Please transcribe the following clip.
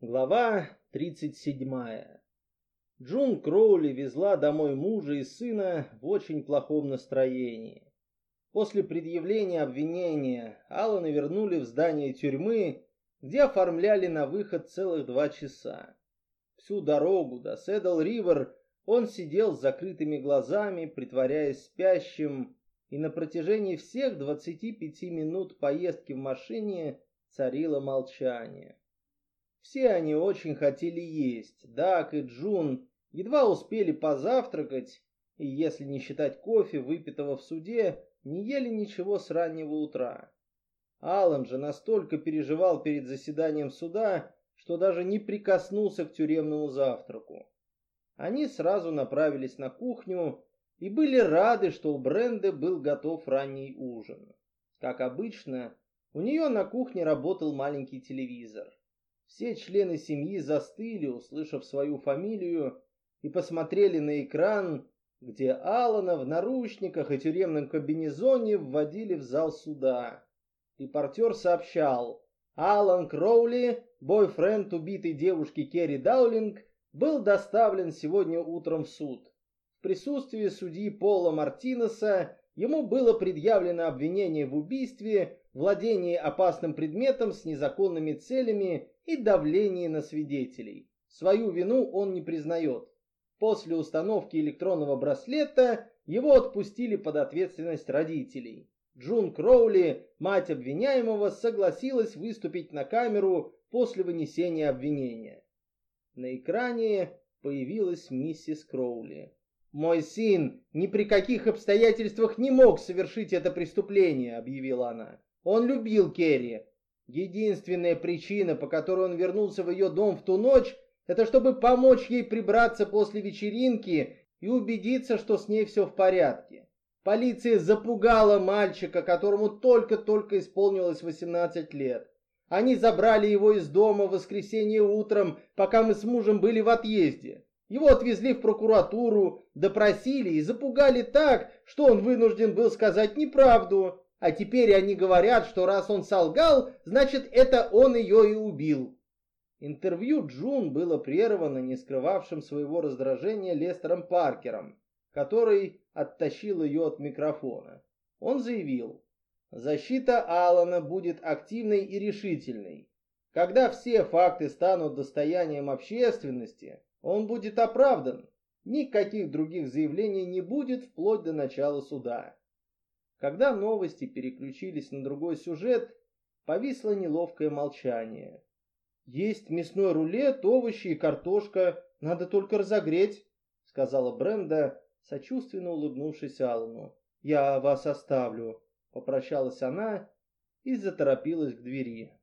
Глава 37. Джун Кроули везла домой мужа и сына в очень плохом настроении. После предъявления обвинения Алана вернули в здание тюрьмы, где оформляли на выход целых два часа. Всю дорогу до Седл-Ривер он сидел с закрытыми глазами, притворяясь спящим, и на протяжении всех 25 минут поездки в машине царило молчание. Все они очень хотели есть. Дак и Джун едва успели позавтракать, и если не считать кофе, выпитого в суде, не ели ничего с раннего утра. Алан же настолько переживал перед заседанием суда, что даже не прикоснулся к тюремному завтраку. Они сразу направились на кухню и были рады, что у Бренды был готов ранний ужин. Как обычно, у нее на кухне работал маленький телевизор. Все члены семьи застыли, услышав свою фамилию, и посмотрели на экран, где Алана в наручниках и тюремном комбинезоне вводили в зал суда. Репортер сообщал, Алан Кроули, бойфренд убитой девушки Керри Даулинг, был доставлен сегодня утром в суд. В присутствии судьи Пола Мартинеса ему было предъявлено обвинение в убийстве, владении опасным предметом с незаконными целями и давлении на свидетелей. Свою вину он не признает. После установки электронного браслета его отпустили под ответственность родителей. Джун Кроули, мать обвиняемого, согласилась выступить на камеру после вынесения обвинения. На экране появилась миссис Кроули. «Мой сын ни при каких обстоятельствах не мог совершить это преступление», — объявила она. «Он любил Керри, Единственная причина, по которой он вернулся в ее дом в ту ночь, это чтобы помочь ей прибраться после вечеринки и убедиться, что с ней все в порядке. Полиция запугала мальчика, которому только-только исполнилось 18 лет. Они забрали его из дома в воскресенье утром, пока мы с мужем были в отъезде. Его отвезли в прокуратуру, допросили и запугали так, что он вынужден был сказать неправду. А теперь они говорят, что раз он солгал, значит это он ее и убил. Интервью Джун было прервано не скрывавшим своего раздражения Лестером Паркером, который оттащил ее от микрофона. Он заявил, защита Алана будет активной и решительной. Когда все факты станут достоянием общественности, он будет оправдан. Никаких других заявлений не будет вплоть до начала суда. Когда новости переключились на другой сюжет, повисло неловкое молчание. «Есть мясной рулет, овощи и картошка, надо только разогреть», — сказала Бренда, сочувственно улыбнувшись Аллану. «Я вас оставлю», — попрощалась она и заторопилась к двери.